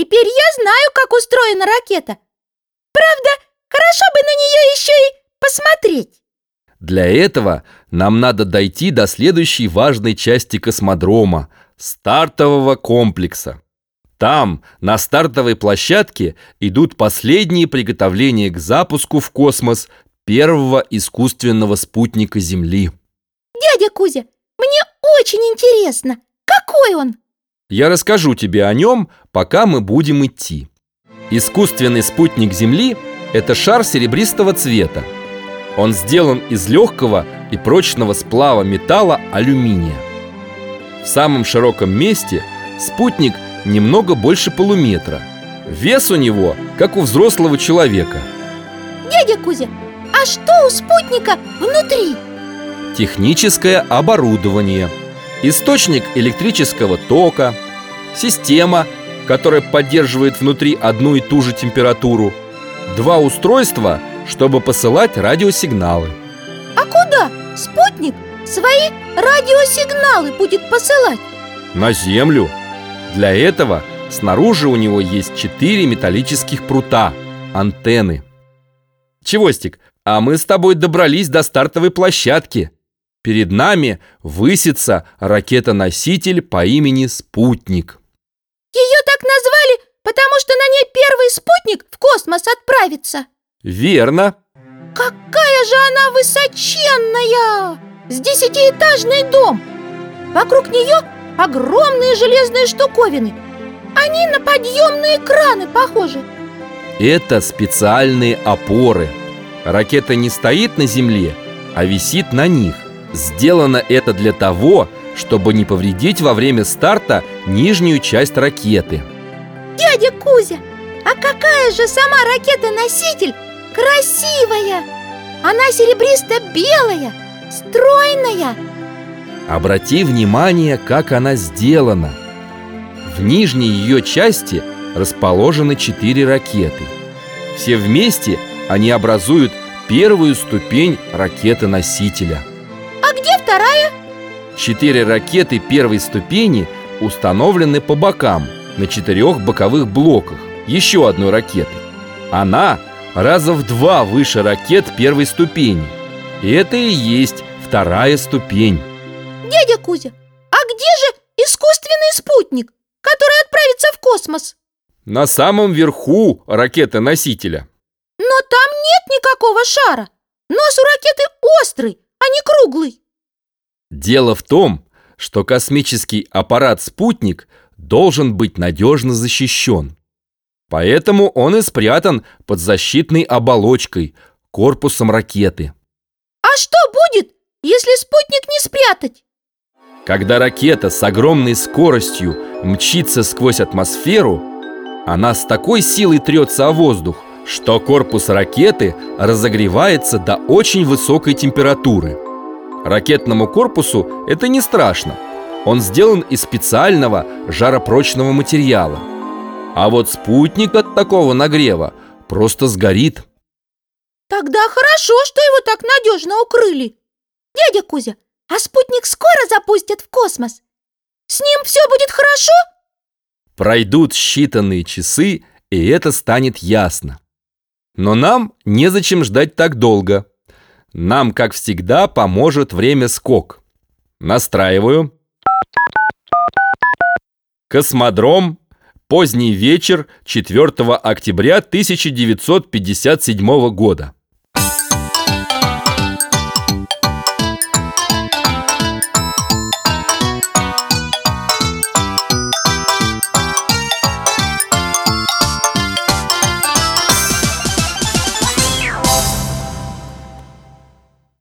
Теперь я знаю, как устроена ракета. Правда, хорошо бы на нее еще и посмотреть. Для этого нам надо дойти до следующей важной части космодрома – стартового комплекса. Там, на стартовой площадке, идут последние приготовления к запуску в космос первого искусственного спутника Земли. Дядя Кузя, мне очень интересно, какой он? Я расскажу тебе о нем, пока мы будем идти. Искусственный спутник Земли – это шар серебристого цвета. Он сделан из легкого и прочного сплава металла алюминия. В самом широком месте спутник – немного больше полуметра. Вес у него, как у взрослого человека. Дядя Кузя, а что у спутника внутри? Техническое оборудование, источник электрического тока, система, которая поддерживает внутри одну и ту же температуру, два устройства, чтобы посылать радиосигналы. А куда спутник свои радиосигналы будет посылать? На Землю. Для этого снаружи у него есть четыре металлических прута, антенны. Чевостик, а мы с тобой добрались до стартовой площадки. Перед нами высится ракета-носитель по имени «Спутник». Назвали, потому что на ней первый спутник в космос отправится. Верно. Какая же она высоченная! С десятиэтажный дом. Вокруг нее огромные железные штуковины. Они на подъемные краны похожи. Это специальные опоры. Ракета не стоит на земле, а висит на них. Сделано это для того, чтобы не повредить во время старта нижнюю часть ракеты. Дядя Кузя, а какая же сама ракета-носитель красивая! Она серебристо-белая, стройная! Обрати внимание, как она сделана. В нижней ее части расположены четыре ракеты. Все вместе они образуют первую ступень ракеты-носителя. А где вторая? Четыре ракеты первой ступени установлены по бокам на четырех боковых блоках еще одной ракеты. Она раза в два выше ракет первой ступени. И это и есть вторая ступень. Дядя Кузя, а где же искусственный спутник, который отправится в космос? На самом верху ракеты-носителя. Но там нет никакого шара. Нос у ракеты острый, а не круглый. Дело в том, что космический аппарат-спутник должен быть надежно защищен. Поэтому он и спрятан под защитной оболочкой, корпусом ракеты. А что будет, если спутник не спрятать? Когда ракета с огромной скоростью мчится сквозь атмосферу, она с такой силой трется о воздух, что корпус ракеты разогревается до очень высокой температуры. Ракетному корпусу это не страшно. Он сделан из специального жаропрочного материала. А вот спутник от такого нагрева просто сгорит. Тогда хорошо, что его так надежно укрыли. Дядя Кузя, а спутник скоро запустят в космос? С ним все будет хорошо? Пройдут считанные часы, и это станет ясно. Но нам незачем ждать так долго. Нам, как всегда, поможет время скок. Настраиваю. Космодром. Поздний вечер 4 октября 1957 года.